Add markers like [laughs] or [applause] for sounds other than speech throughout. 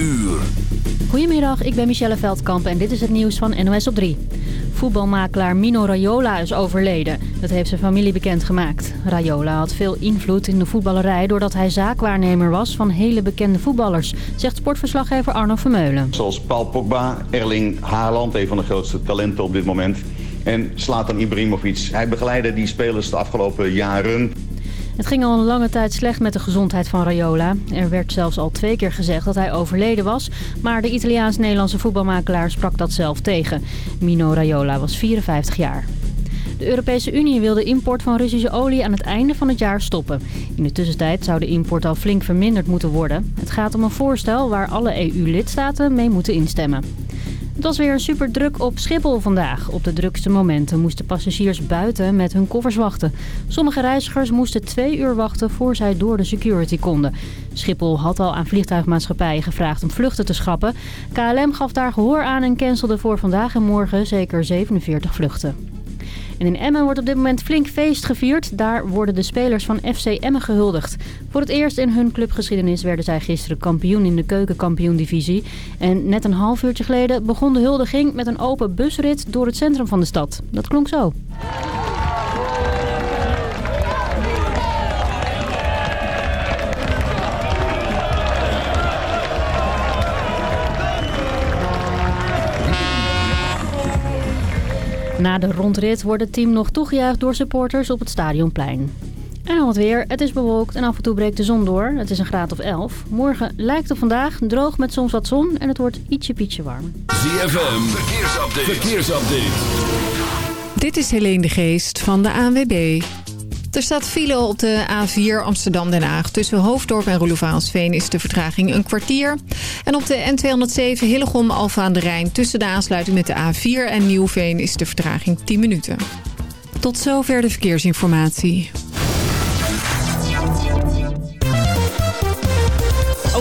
uur. Goedemiddag, ik ben Michelle Veldkamp en dit is het nieuws van NOS op 3. Voetbalmakelaar Mino Raiola is overleden. Dat heeft zijn familie bekendgemaakt. Raiola had veel invloed in de voetballerij... doordat hij zaakwaarnemer was van hele bekende voetballers... zegt sportverslaggever Arno Vermeulen. Zoals Paul Pogba, Erling Haaland, een van de grootste talenten op dit moment... en Zlatan Ibrahimovic. Hij begeleidde die spelers de afgelopen jaren... Het ging al een lange tijd slecht met de gezondheid van Raiola. Er werd zelfs al twee keer gezegd dat hij overleden was... maar de Italiaans-Nederlandse voetbalmakelaar sprak dat zelf tegen. Mino Raiola was 54 jaar. De Europese Unie wil de import van Russische olie aan het einde van het jaar stoppen. In de tussentijd zou de import al flink verminderd moeten worden. Het gaat om een voorstel waar alle EU-lidstaten mee moeten instemmen. Het was weer super druk op Schiphol vandaag. Op de drukste momenten moesten passagiers buiten met hun koffers wachten. Sommige reizigers moesten twee uur wachten voor zij door de security konden. Schiphol had al aan vliegtuigmaatschappijen gevraagd om vluchten te schrappen. KLM gaf daar gehoor aan en cancelde voor vandaag en morgen zeker 47 vluchten. En in Emmen wordt op dit moment flink feest gevierd. Daar worden de spelers van FC Emmen gehuldigd. Voor het eerst in hun clubgeschiedenis werden zij gisteren kampioen in de keukenkampioen-divisie. En net een half uurtje geleden begon de huldiging met een open busrit door het centrum van de stad. Dat klonk zo. Na de rondrit wordt het team nog toegejuicht door supporters op het stadionplein. En dan het weer. Het is bewolkt en af en toe breekt de zon door. Het is een graad of 11. Morgen lijkt op vandaag droog met soms wat zon en het wordt ietsje pietje warm. ZFM, verkeersupdate. verkeersupdate. Dit is Helene de Geest van de ANWB. Er staat file op de A4 Amsterdam-Den Haag. Tussen Hoofddorp en Roelofaansveen is de vertraging een kwartier. En op de N207 Hillegom-Alfa aan de Rijn... tussen de aansluiting met de A4 en Nieuwveen is de vertraging 10 minuten. Tot zover de verkeersinformatie.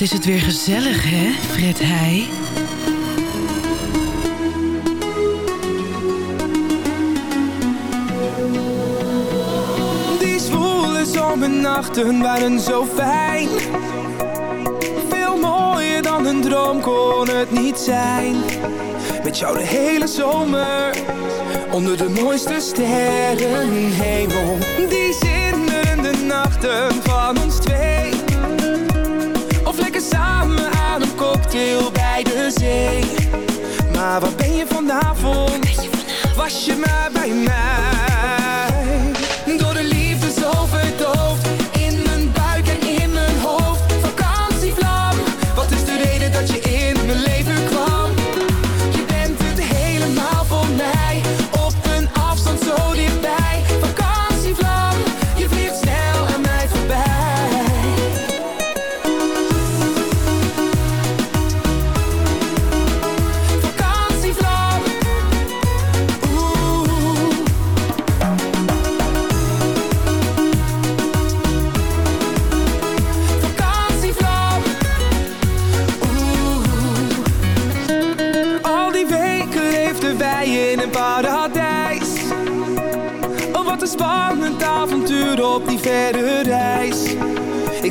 Wat is het weer gezellig, hè, Fred Heij? Die zwoele zomernachten waren zo fijn. Veel mooier dan een droom kon het niet zijn. Met jou de hele zomer, onder de mooiste sterrenhemel. Die zinderende nachten van ons twee. Cocktail bij de zee. Maar waar ben je vanavond? Was je maar bij mij?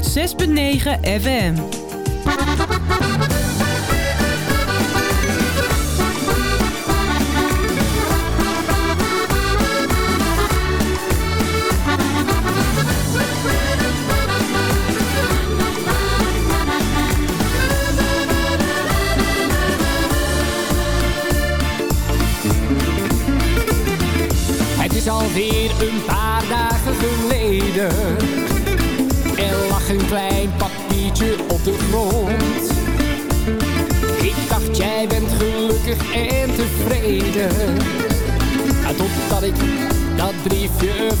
106.9 FM.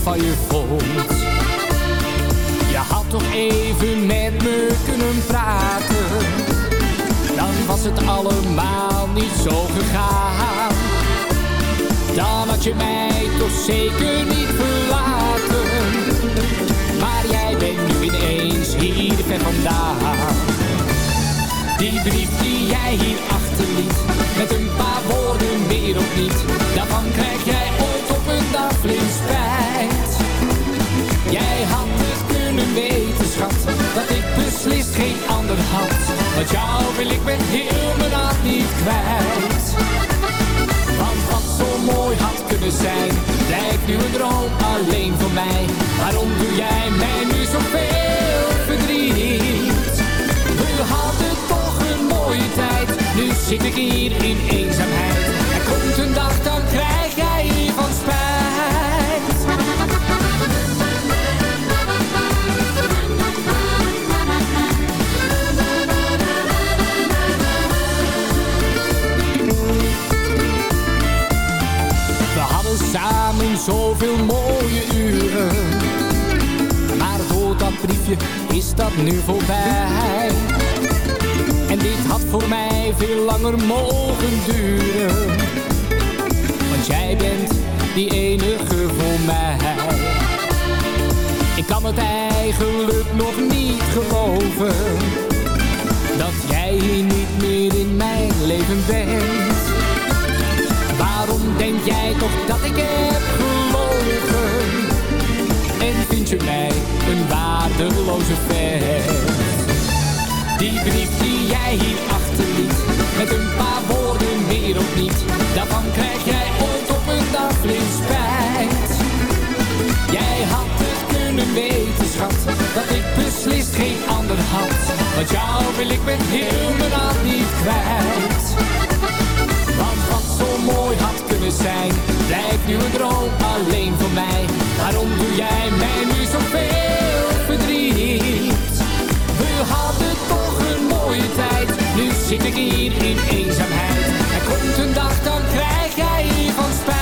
Van je vond. Je had toch even met me kunnen praten. Dan was het allemaal niet zo gegaan. Dan had je mij toch zeker niet verlaten. Maar jij bent nu ineens hier ver vandaan. Die brief die jij hier achterliet, met een paar woorden meer of niet. Daarvan krijg jij dag flink spijt. Jij had het kunnen weten, schat, dat ik beslist geen ander had. Want jou wil ik met heel mijn hart niet kwijt. Want wat zo mooi had kunnen zijn, blijft nu een droom alleen voor mij. Waarom doe jij mij nu zoveel verdriet? We hadden toch een mooie tijd, nu zit ik hier in eenzaamheid. Er komt een dag, dan krijg jij van spijt. Is dat nu voorbij. En dit had voor mij veel langer mogen duren. Want jij bent die enige voor mij. Ik kan het eigenlijk nog niet geloven. Dat jij hier niet meer in mijn leven bent. Waarom denk jij toch dat ik heb gelogen? En vind je mij een vent? Die brief die jij hier achterliet, met een paar woorden meer of niet. Daarvan krijg jij ooit op een dag flink spijt. Jij had het kunnen weten, schat, dat ik beslist geen ander had. Want jou wil ik met heel mijn hart niet kwijt. Want wat zo mooi had kunnen zijn, blijft nu een droom alleen voor mij. Waarom doe jij mij nu zoveel verdriet? We hadden toch een mooie tijd, nu zit ik hier in eenzaamheid. Er komt een dag, dan krijg jij van spijt.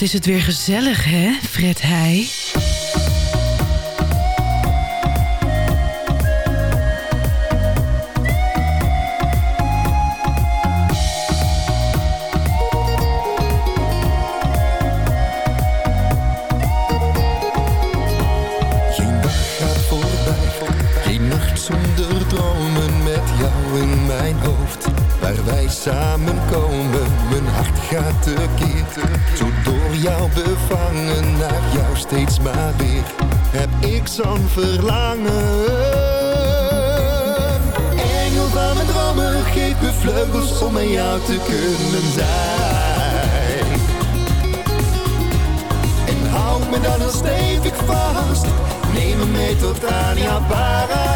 Is het weer gezellig, hè, Fred Heij? Gaat voorbij, geen naar jou steeds maar weer. Heb ik zo'n verlangen. Engel van mijn dromen, geef me vleugels om met jou te kunnen zijn. En houd me dan heel stevig vast. Neem me mee tot aan jouw paradijs.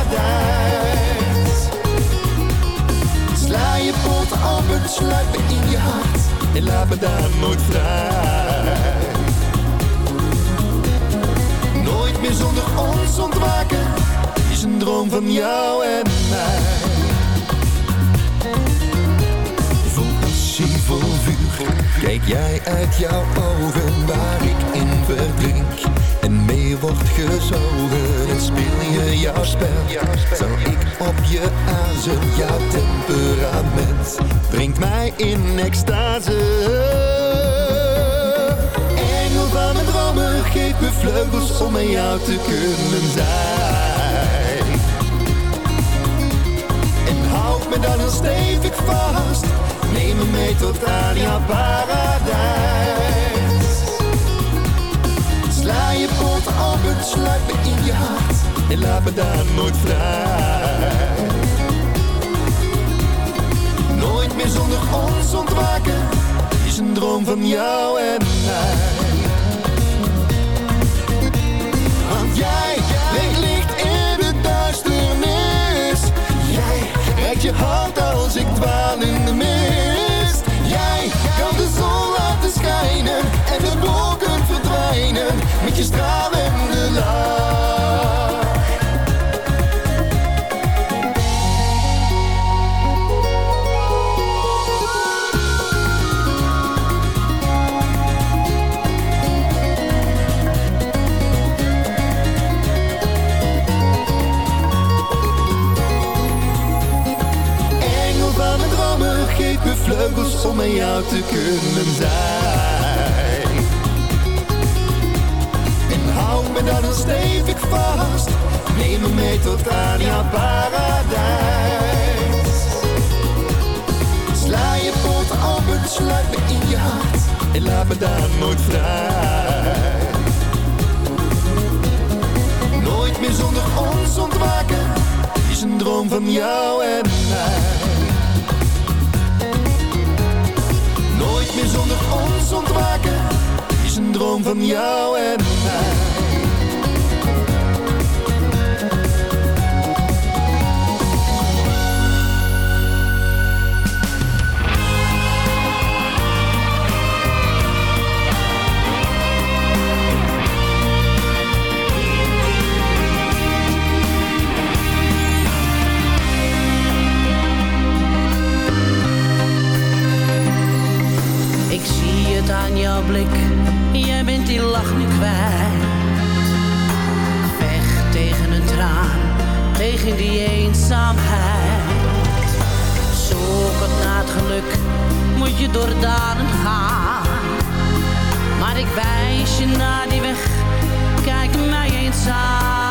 Sla je poot open, sluit me in je hart. En laat me daar nooit vrij. Zonder ons ontwaken. Is een droom van jou en mij. Vol passie, vol vuur. Kijk jij uit jouw ogen waar ik in verdrink. En mee wordt gezogen en speel je jouw spel. Zal ik op je azen, jouw temperament brengt mij in extase. Geef me vleugels om met jou te kunnen zijn. En houd me dan heel stevig vast, neem me mee tot aan jouw paradijs. Sla je poot open, sluit me in je hart en laat me daar nooit vrij. Nooit meer zonder ons ontwaken, is een droom van jou en mij. Je hand als ik dwaal in de mist. Jij kan de zon laten schijnen en de wolken verdwijnen met je stralende lach. Vleugels om met jou te kunnen zijn. En hou me dan heel stevig vast, neem me mee tot aan jouw paradijs. Sla je poot open, sluit me in je hart en laat me daar nooit vrij. Nooit meer zonder ons ontwaken, is een droom van jou en mij. Meer zonder ons ontwaken, is een droom van jou en mij. Jouw blik, jij bent die lach nu kwijt. Weg tegen een traan, tegen die eenzaamheid. Zoekend naar het geluk, moet je door daden gaan. Maar ik wijs je naar die weg, kijk mij eens aan.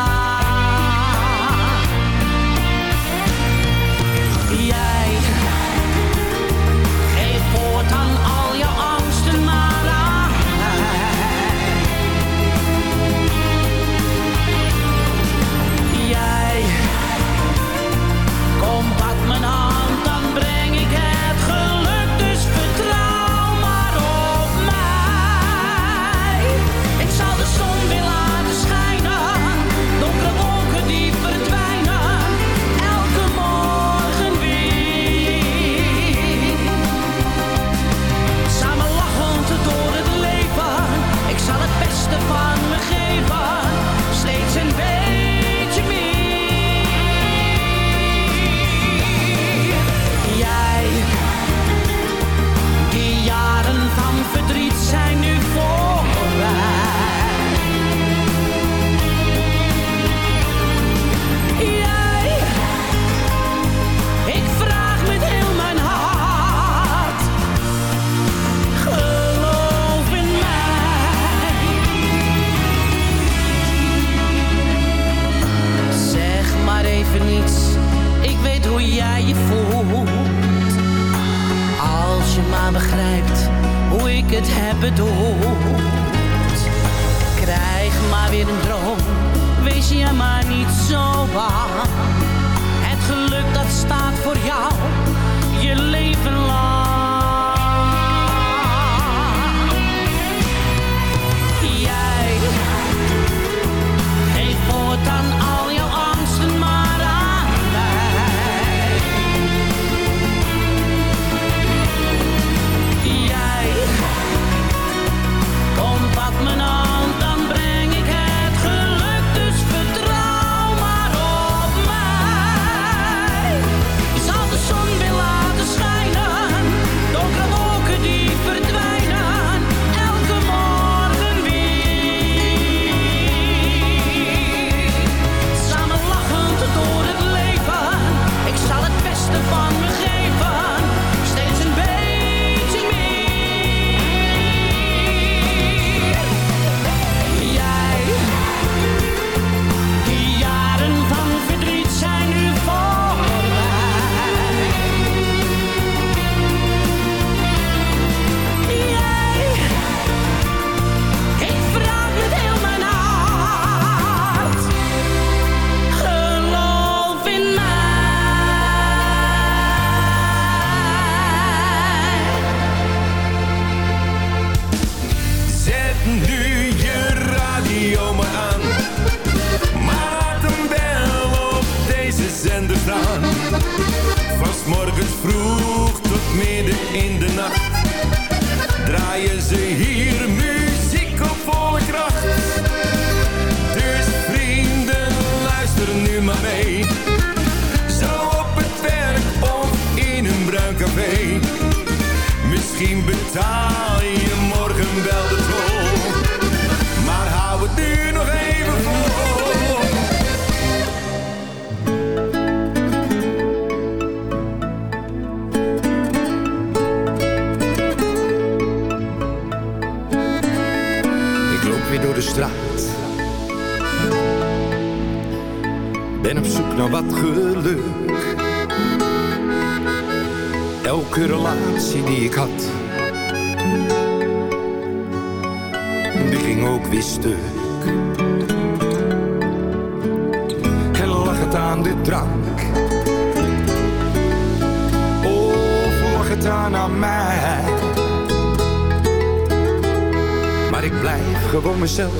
gewoon mezelf.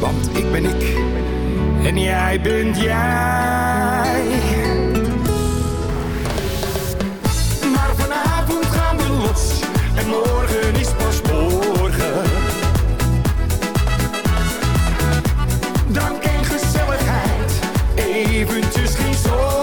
Want ik ben ik en jij bent jij. Maar vanavond gaan we los en morgen is pas morgen. Dank en gezelligheid, eventjes geen zorgen.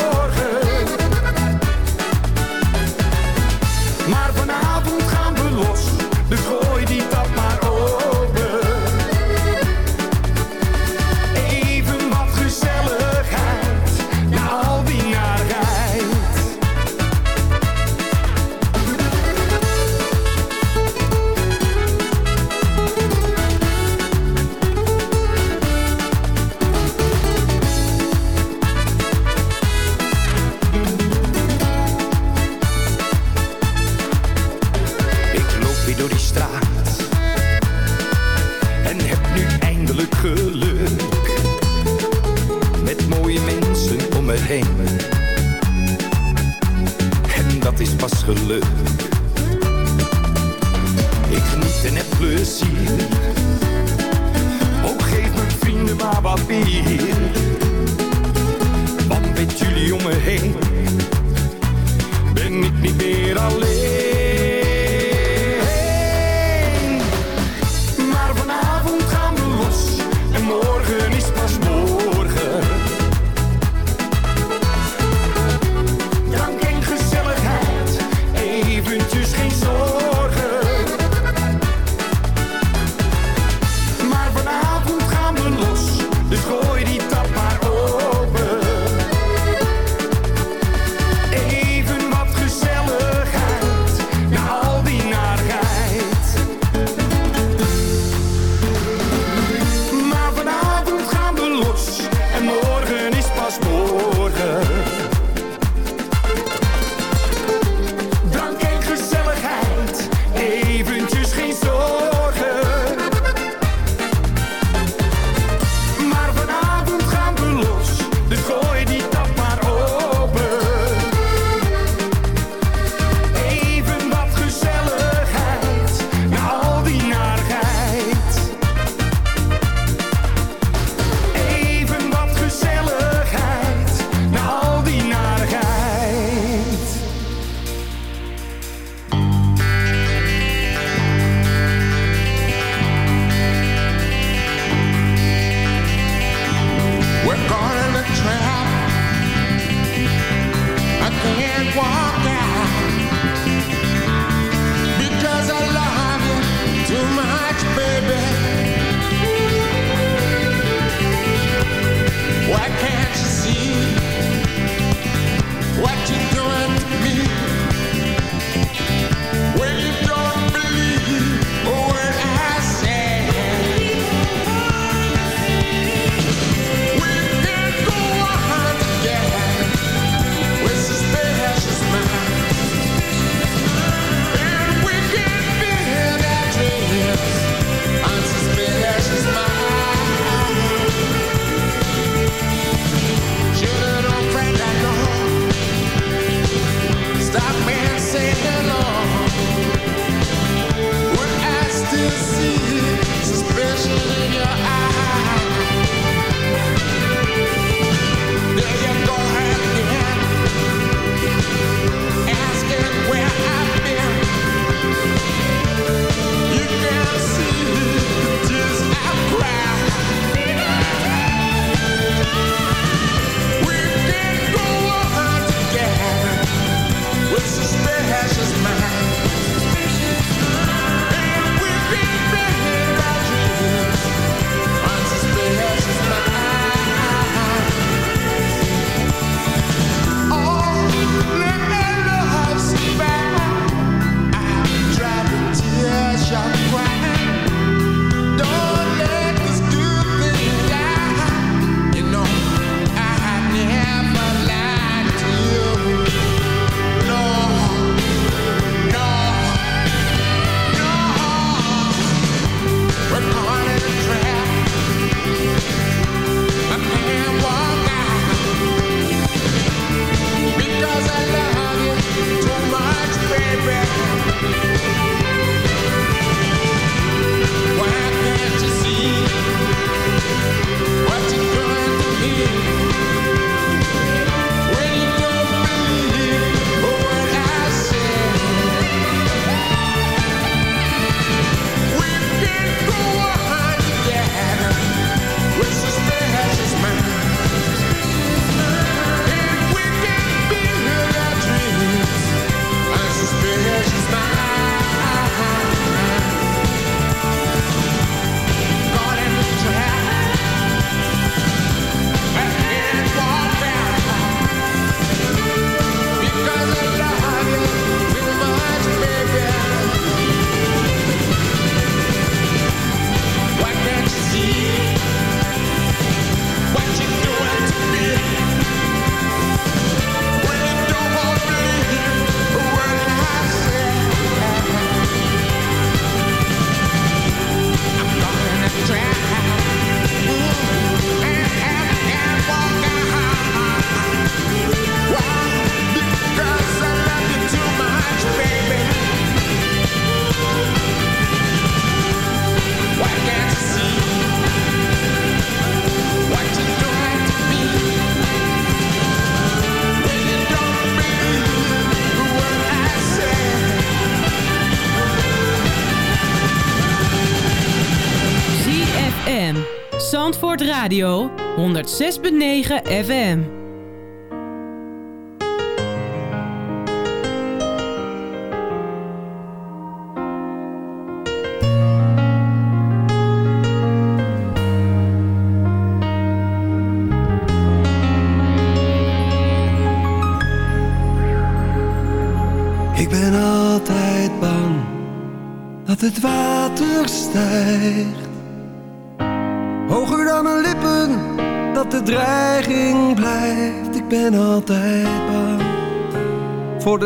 Radio. 106.9 FM.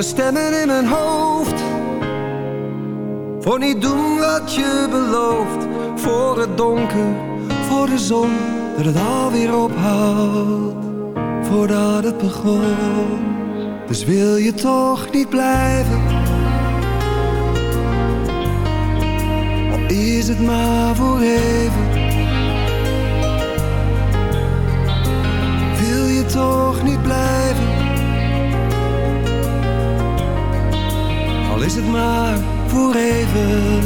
De stemmen in mijn hoofd. Voor niet doen wat je belooft. Voor het donker, voor de zon, dat het alweer ophoudt. Voordat het begon. Dus wil je toch niet blijven? Al is het maar voor even. Wil je toch niet blijven? Is het maar voor even.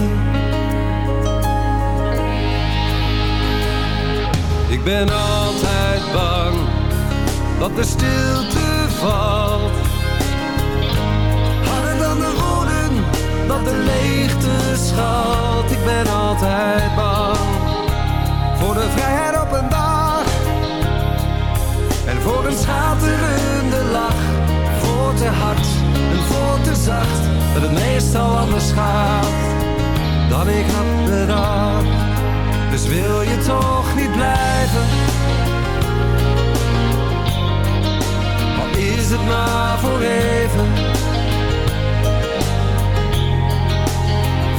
Ik ben altijd bang dat de stilte valt. Harder dan de woorden, dat de leegte schalt. Ik ben altijd bang voor de vrijheid op een dag. En voor een schaterende lach. Voor te hard zacht, dat het meestal anders gaat dan ik had bedacht. Dus wil je toch niet blijven? Al is het maar voor even.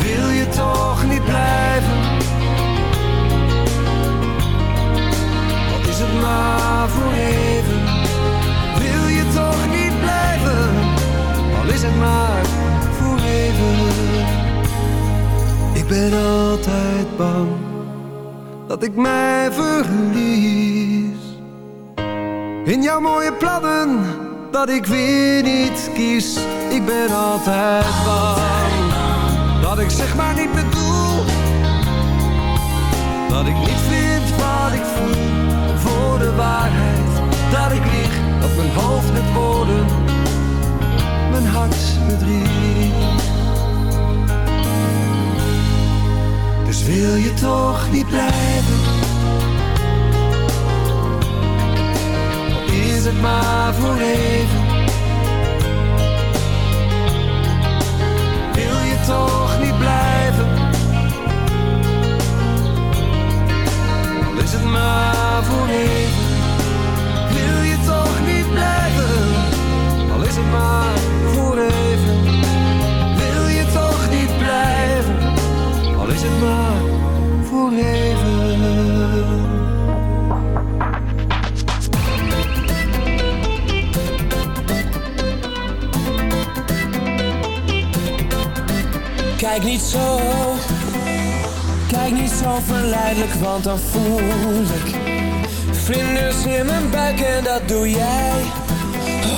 Wil je toch niet blijven? Al is het maar voor even. Is het maar voor even. Ik ben altijd bang dat ik mij verlies. In jouw mooie plannen, dat ik weer niet kies. Ik ben altijd bang dat ik zeg maar niet bedoel. Dat ik niet vind wat ik voel voor de waarheid. Dat ik lieg op mijn hoofd met woorden, Dus wil je toch niet blijven? Is het maar voor even. Wil je toch niet blijven? Al is het maar voor even. Wil je toch niet blijven? Al is het maar Kijk niet zo, kijk niet zo verleidelijk, want dan voel ik vlinders in mijn buik en dat doe jij.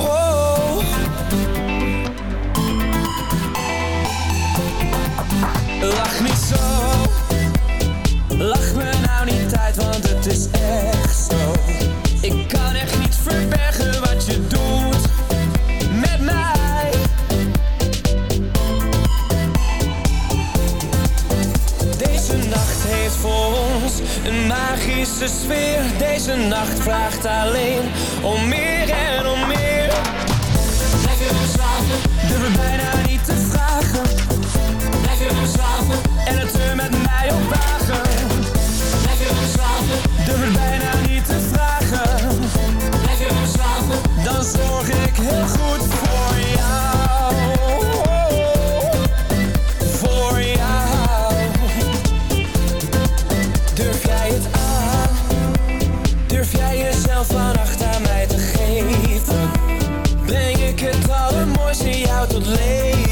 Oh. Lach me nou niet uit, want het is echt zo. Ik kan echt niet verbergen wat je doet met mij. Deze nacht heeft voor ons een magische sfeer. Deze nacht vraagt alleen om meer en om meer. Blijf je slapen, durf ik bijna niet te vragen. Blijf je slapen en het er met mij op wagen durf het bijna niet te vragen. Blijf je slapen? Dan zorg ik heel goed voor jou. Voor jou. Durf jij het aan? Durf jij jezelf van aan mij te geven? Breng ik het allermooiste jou tot leven?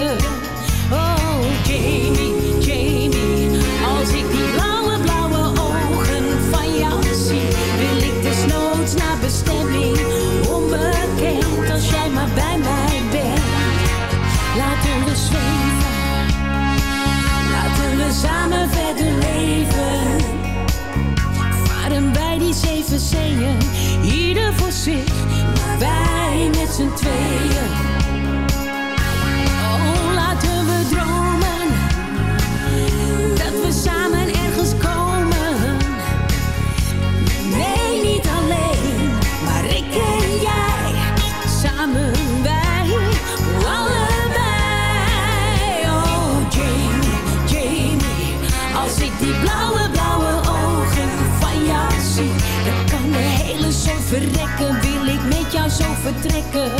嗯。ik jou zo vertrekken.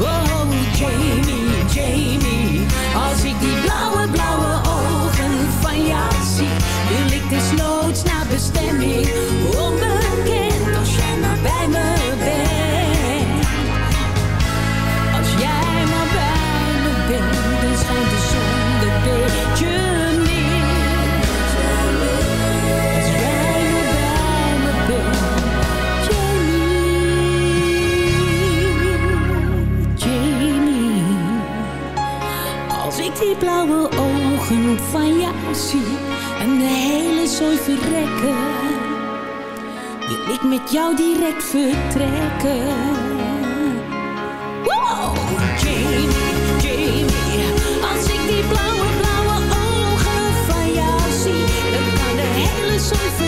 Oh, Jamie, Jamie, als ik die blauwe, blauwe ogen van jou zie, wil ik dus de desnoods naar bestemming. En de hele zooi verrekken, wil ik met jou direct vertrekken. Jamie, Jamie, als ik die blauwe, blauwe ogen van jou zie, dan kan de hele zooi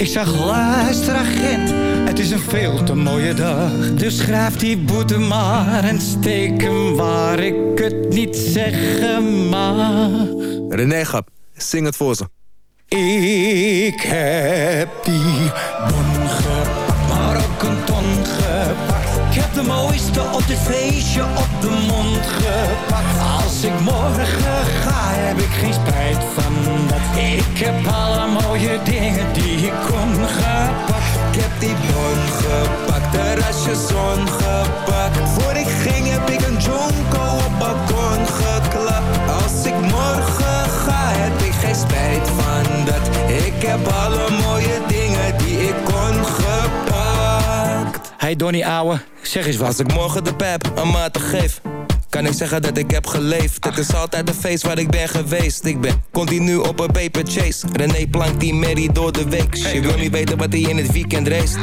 Ik zag, luister agent. Het is een veel te mooie dag. Dus schrijf die boete maar en steek hem waar ik het niet zeggen mag. René Gap, zing het voor ze. Ik heb die bon gepakt, maar ook een ton gepakt. Ik heb de mooiste op dit feestje op de mond gepakt. Als ik morgen ga, heb ik geen spijt van dat. Ik heb alle mooie dingen die ik kon gepakt. Ik heb die bon gepakt, terrasje zon gepakt. Voor ik ging heb ik een jonko op balkon geklapt. Als ik morgen ga, heb ik geen spijt van dat. Ik heb alle mooie dingen die ik kon gepakt. Hey Donnie ouwe, zeg eens wat. Als ik morgen de pep een maat geef kan ik zeggen dat ik heb geleefd. Het is altijd een feest waar ik ben geweest. Ik ben continu op een paper chase. René plankt die Mary door de week. Je wil niet weten wat hij in het weekend race.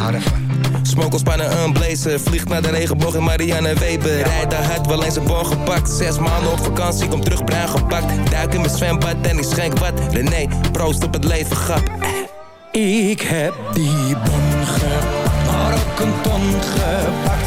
Smokkel spannen een blazer. Vliegt naar de regenboog in Marianne Weber. Rijdt daar hard, wel eens een bon gepakt. Zes maanden op vakantie, kom terug bruin gepakt. Duik in mijn zwembad en ik schenk wat. René, proost op het leven, grap Ik heb die bon gepakt, maar ook een ton gepakt.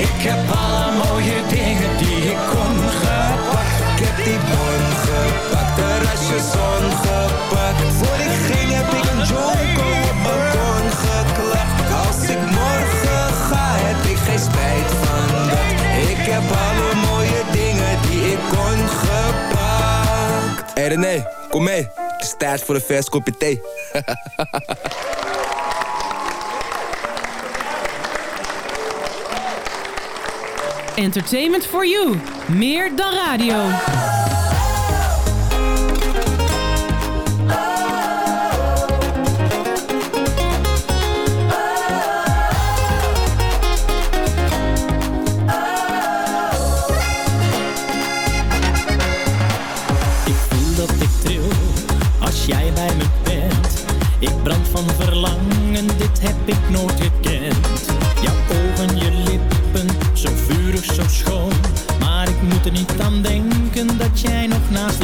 Ik heb alle mooie dingen die ik kon gepakt. Ik heb die bon gepakt, terrasje zon gepakt. Voor ik ging heb ik een jonko op balkon geklapt. Als ik morgen ga, heb ik geen spijt van dat. Ik heb alle mooie dingen die ik kon gepakt. Hey René, kom mee Het is tijd voor een vers kopje thee [laughs] Entertainment for you. Meer dan radio. Ik voel dat ik tril als jij bij me bent. Ik brand van verlangen, dit heb ik nooit gekend. Dat jij nog naast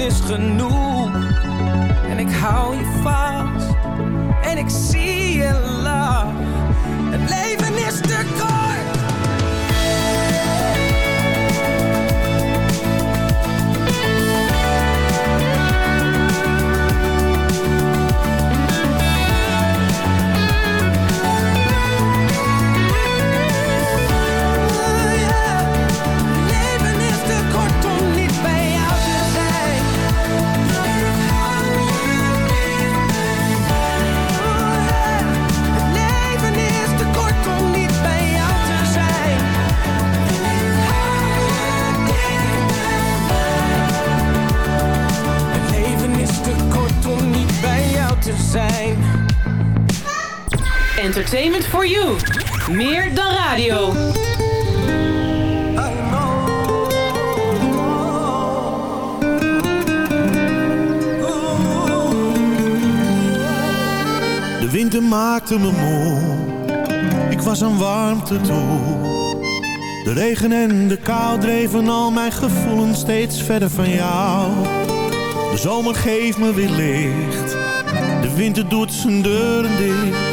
is genoeg. En ik hou je vast en ik zie je lachen Entertainment for you. Meer dan radio. De winter maakte me moe. Ik was aan warmte toe. De regen en de kou dreven al mijn gevoelens steeds verder van jou. De zomer geeft me weer licht. De winter doet zijn deuren dicht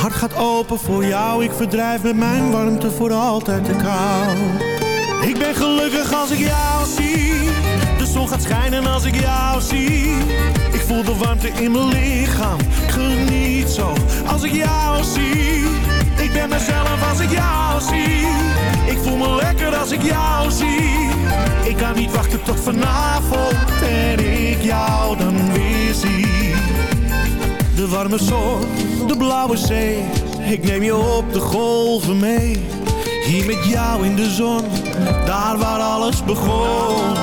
hart gaat open voor jou. Ik verdrijf met mijn warmte voor altijd de kou. Ik ben gelukkig als ik jou zie. De zon gaat schijnen als ik jou zie. Ik voel de warmte in mijn lichaam. Geniet zo als ik jou zie. Ik ben mezelf als ik jou zie. Ik voel me lekker als ik jou zie. Ik kan niet wachten tot vanavond en ik jou dan weer zie. De warme zon, de blauwe zee. Ik neem je op de golven mee. Hier met jou in de zon, daar waar alles begon.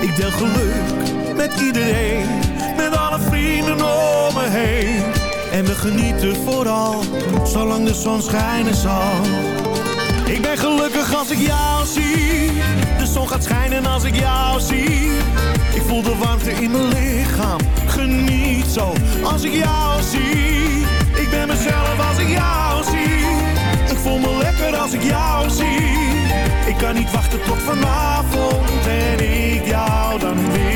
Ik deel geluk met iedereen, met alle vrienden om me heen. En we genieten vooral, zolang de zon schijnen zal. Ik ben gelukkig als ik jou zie. De zon gaat schijnen als ik jou zie. Ik voel de warmte in mijn lichaam. Geniet zo als ik jou zie. Ik ben mezelf als ik jou zie. Ik voel me lekker als ik jou zie. Ik kan niet wachten tot vanavond en ik jou dan weer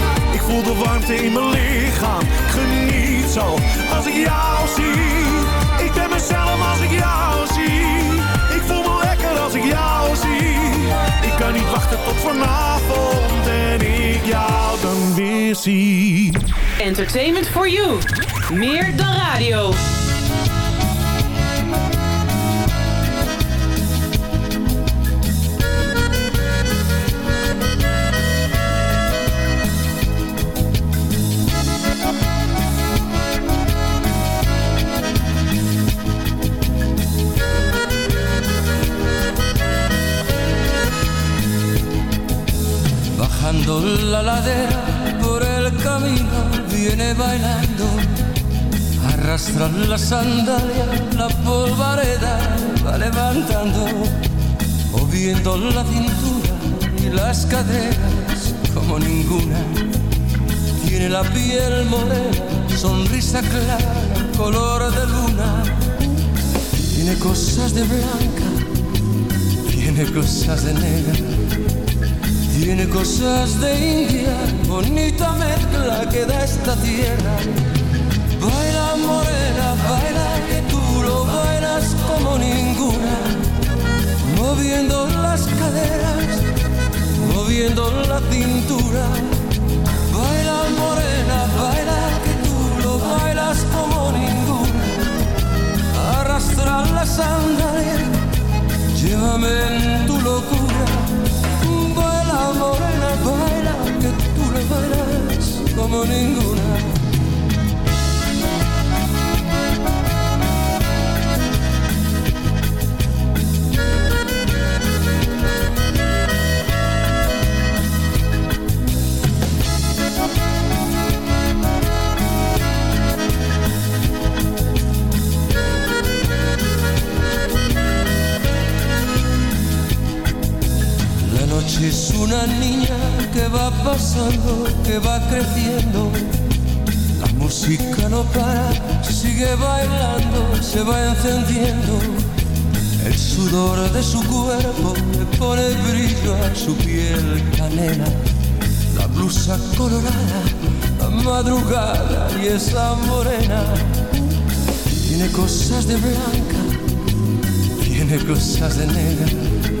Voel de warmte in mijn lichaam. Geniet zo als ik jou zie. Ik ben mezelf als ik jou zie. Ik voel me lekker als ik jou zie. Ik kan niet wachten tot vanavond en ik jou dan weer zie. Entertainment for you. Meer dan radio. La ladera por el camino viene bailando. Arrastra la sandalia, la polvareda va levantando. Moviendo la cintura y las caderas como ninguna. Tiene la piel morena, sonrisa clara, color de luna. Tiene cosas de blanca, tiene cosas de negra. Tiene cosas de India, bonita mezcla que da esta tierra. Baila morena, baila que tú lo bailas como ninguna. Moviendo las caderas, moviendo la cintura. Baila morena, baila que tú lo bailas como ninguna. Arrastra la sandalia, llévame en tu locura. Como ninguna. La noche es una niña que va pasando, que va creciendo. La música no para, sigue bailando, se va encendiendo. El sudor de su cuerpo le pone brillo a su piel canela. La blusa colorada, la madrugada y esa morena. Tiene cosas de blanca, tiene cosas de negra.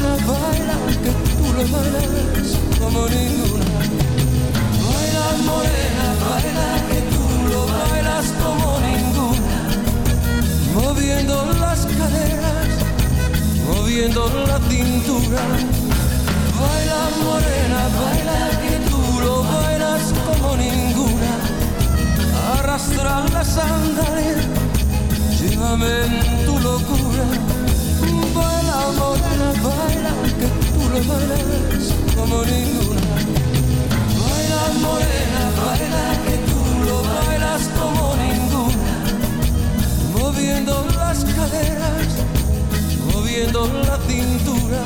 Baila baila que tú lo bailas como ninguna. Baila morena, baila que tú lo bailas como ninguna. Moviendo las caderas, moviendo la cintura. Baila morena, baila que tú lo bailas como ninguna. Arrastra la sandalia, llévame en tu locura. Morena, baila que tú como ninguna. Baila morena, baila que tú lo bailas como ninguna. Moviendo las caderas, moviendo la cintura.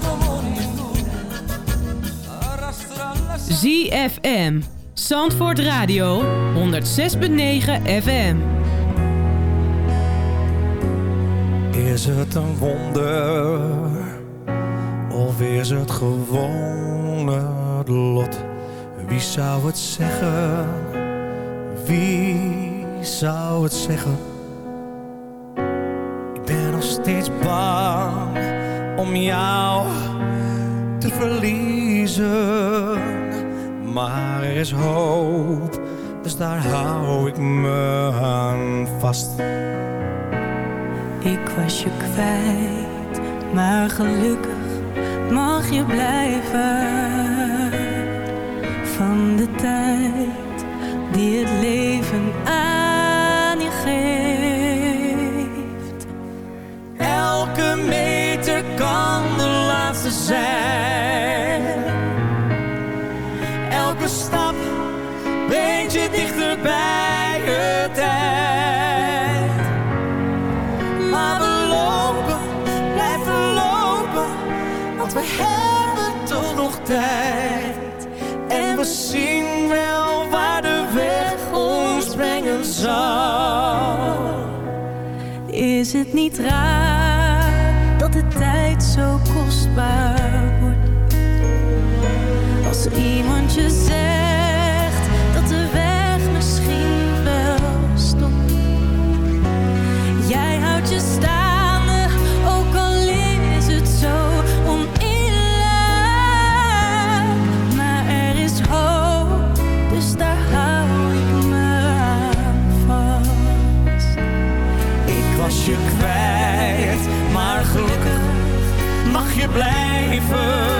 Como ZFM. Zandvoort Radio 106.9 FM. Het een wonder of is het gewoon het lot? Wie zou het zeggen? Wie zou het zeggen? Ik ben nog steeds bang om jou te verliezen. Maar er is hoop, dus daar hou ik me aan vast. Was je kwijt, maar gelukkig mag je blijven. Van de tijd die het leven aan je geeft. Elke meter kan de laatste zijn. Elke stap brengt je dichter En we zien wel waar de weg ons brengen zal. Is het niet raar dat de tijd zo kostbaar wordt? Als iemand je zegt blijven.